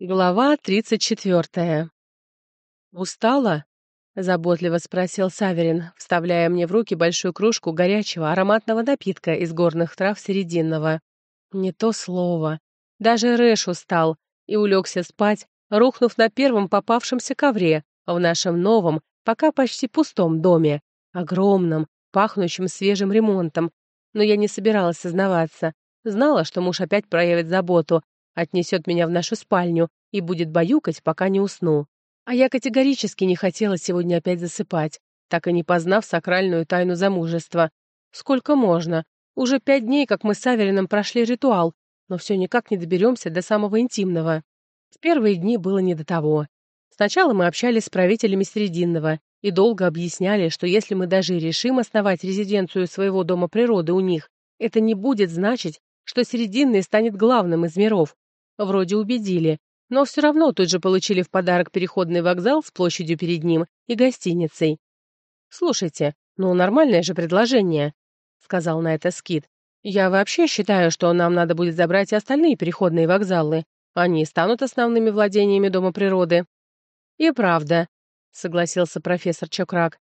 Глава тридцать четвертая. «Устала?» — заботливо спросил Саверин, вставляя мне в руки большую кружку горячего ароматного напитка из горных трав Серединного. Не то слово. Даже Рэш устал и улегся спать, рухнув на первом попавшемся ковре в нашем новом, пока почти пустом доме, огромном, пахнущем свежим ремонтом. Но я не собиралась сознаваться. Знала, что муж опять проявит заботу, отнесет меня в нашу спальню и будет баюкать, пока не усну. А я категорически не хотела сегодня опять засыпать, так и не познав сакральную тайну замужества. Сколько можно? Уже пять дней, как мы с Аверином прошли ритуал, но все никак не доберемся до самого интимного. В первые дни было не до того. Сначала мы общались с правителями Срединного и долго объясняли, что если мы даже решим основать резиденцию своего дома природы у них, это не будет значить, что Срединный станет главным из миров, Вроде убедили, но все равно тут же получили в подарок переходный вокзал с площадью перед ним и гостиницей. «Слушайте, ну нормальное же предложение», — сказал на это Скит. «Я вообще считаю, что нам надо будет забрать и остальные переходные вокзалы. Они станут основными владениями Дома природы». «И правда», — согласился профессор Чокрак.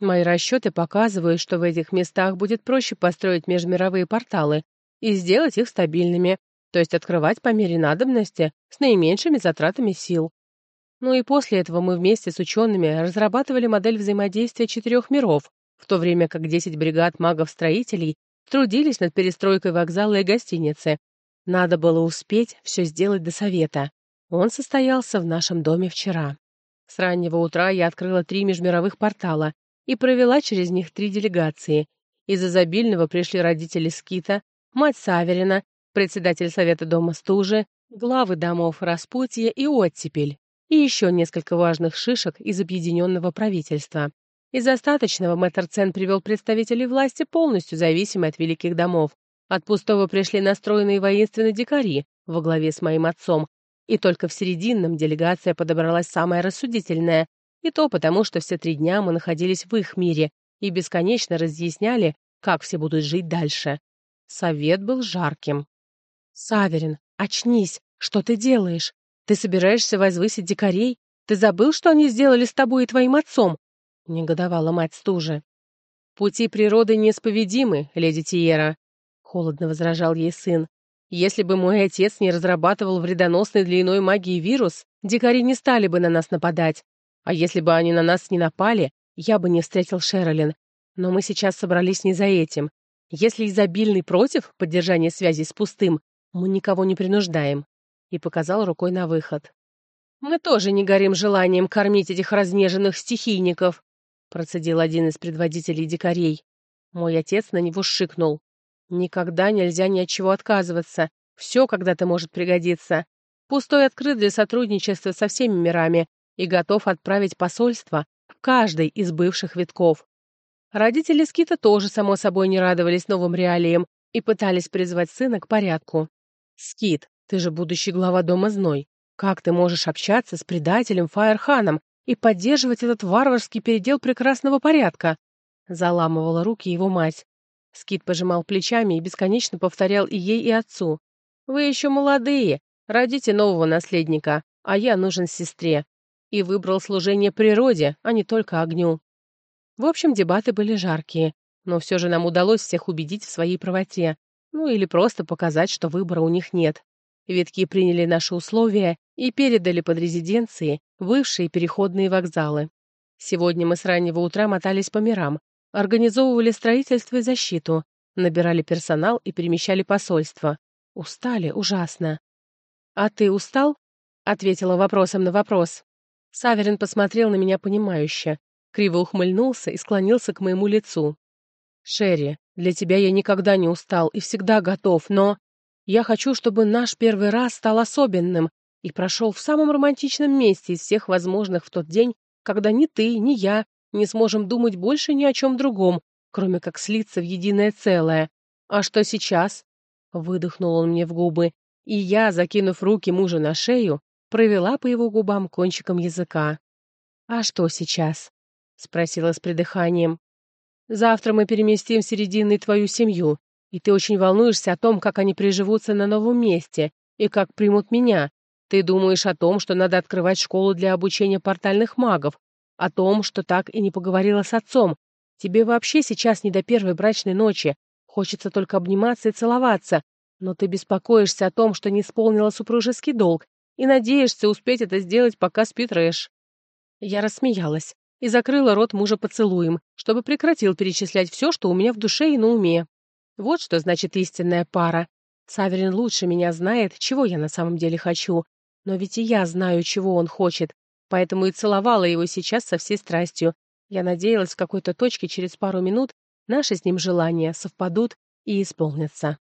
«Мои расчеты показывают, что в этих местах будет проще построить межмировые порталы и сделать их стабильными то есть открывать по мере надобности с наименьшими затратами сил. Ну и после этого мы вместе с учеными разрабатывали модель взаимодействия четырех миров, в то время как 10 бригад магов-строителей трудились над перестройкой вокзала и гостиницы. Надо было успеть все сделать до совета. Он состоялся в нашем доме вчера. С раннего утра я открыла три межмировых портала и провела через них три делегации. Из изобильного пришли родители Скита, мать Саверина Председатель Совета Дома Стужи, главы домов Распутья и Оттепель, и еще несколько важных шишек из объединенного правительства. Из остаточного мэтр привел представителей власти, полностью зависимой от великих домов. От пустого пришли настроенные воинственные дикари во главе с моим отцом, и только в серединном делегация подобралась самая рассудительная, и то потому, что все три дня мы находились в их мире и бесконечно разъясняли, как все будут жить дальше. Совет был жарким. «Саверин, очнись! Что ты делаешь? Ты собираешься возвысить дикарей? Ты забыл, что они сделали с тобой и твоим отцом?» — негодовала мать стужи. «Пути природы неисповедимы, леди Тиера», — холодно возражал ей сын. «Если бы мой отец не разрабатывал вредоносный для иной магии вирус, дикари не стали бы на нас нападать. А если бы они на нас не напали, я бы не встретил Шерлин. Но мы сейчас собрались не за этим. Если изобильный против поддержания связи с пустым, мы никого не принуждаем», и показал рукой на выход. «Мы тоже не горим желанием кормить этих разнеженных стихийников», процедил один из предводителей дикарей. Мой отец на него шикнул. «Никогда нельзя ни от чего отказываться. Все когда-то может пригодиться. Пустой открыт для сотрудничества со всеми мирами и готов отправить посольство в каждый из бывших витков. Родители Скита тоже, само собой, не радовались новым реалиям и пытались призвать сына к порядку. «Скит, ты же будущий глава дома Зной. Как ты можешь общаться с предателем Фаерханом и поддерживать этот варварский передел прекрасного порядка?» Заламывала руки его мать. Скит пожимал плечами и бесконечно повторял и ей, и отцу. «Вы еще молодые, родите нового наследника, а я нужен сестре». И выбрал служение природе, а не только огню. В общем, дебаты были жаркие, но все же нам удалось всех убедить в своей правоте. Ну или просто показать, что выбора у них нет. Ветки приняли наши условия и передали под резиденции бывшие переходные вокзалы. Сегодня мы с раннего утра мотались по мирам, организовывали строительство и защиту, набирали персонал и перемещали посольство. Устали ужасно. «А ты устал?» — ответила вопросом на вопрос. Саверин посмотрел на меня понимающе, криво ухмыльнулся и склонился к моему лицу. «Шерри, для тебя я никогда не устал и всегда готов, но... Я хочу, чтобы наш первый раз стал особенным и прошел в самом романтичном месте из всех возможных в тот день, когда ни ты, ни я не сможем думать больше ни о чем другом, кроме как слиться в единое целое. А что сейчас?» Выдохнул он мне в губы, и я, закинув руки мужа на шею, провела по его губам кончиком языка. Завтра мы переместим Редина, и твою семью, и ты очень волнуешься о том, как они приживутся на новом месте и как примут меня. Ты думаешь о том, что надо открывать школу для обучения портальных магов, о том, что так и не поговорила с отцом. Тебе вообще сейчас не до первой брачной ночи. Хочется только обниматься и целоваться, но ты беспокоишься о том, что не исполнила супружеский долг, и надеешься успеть это сделать, пока спит Рэш. Я рассмеялась и закрыла рот мужа поцелуем, чтобы прекратил перечислять все, что у меня в душе и на уме. Вот что значит истинная пара. Саверин лучше меня знает, чего я на самом деле хочу, но ведь и я знаю, чего он хочет, поэтому и целовала его сейчас со всей страстью. Я надеялась, в какой-то точке через пару минут наши с ним желания совпадут и исполнятся.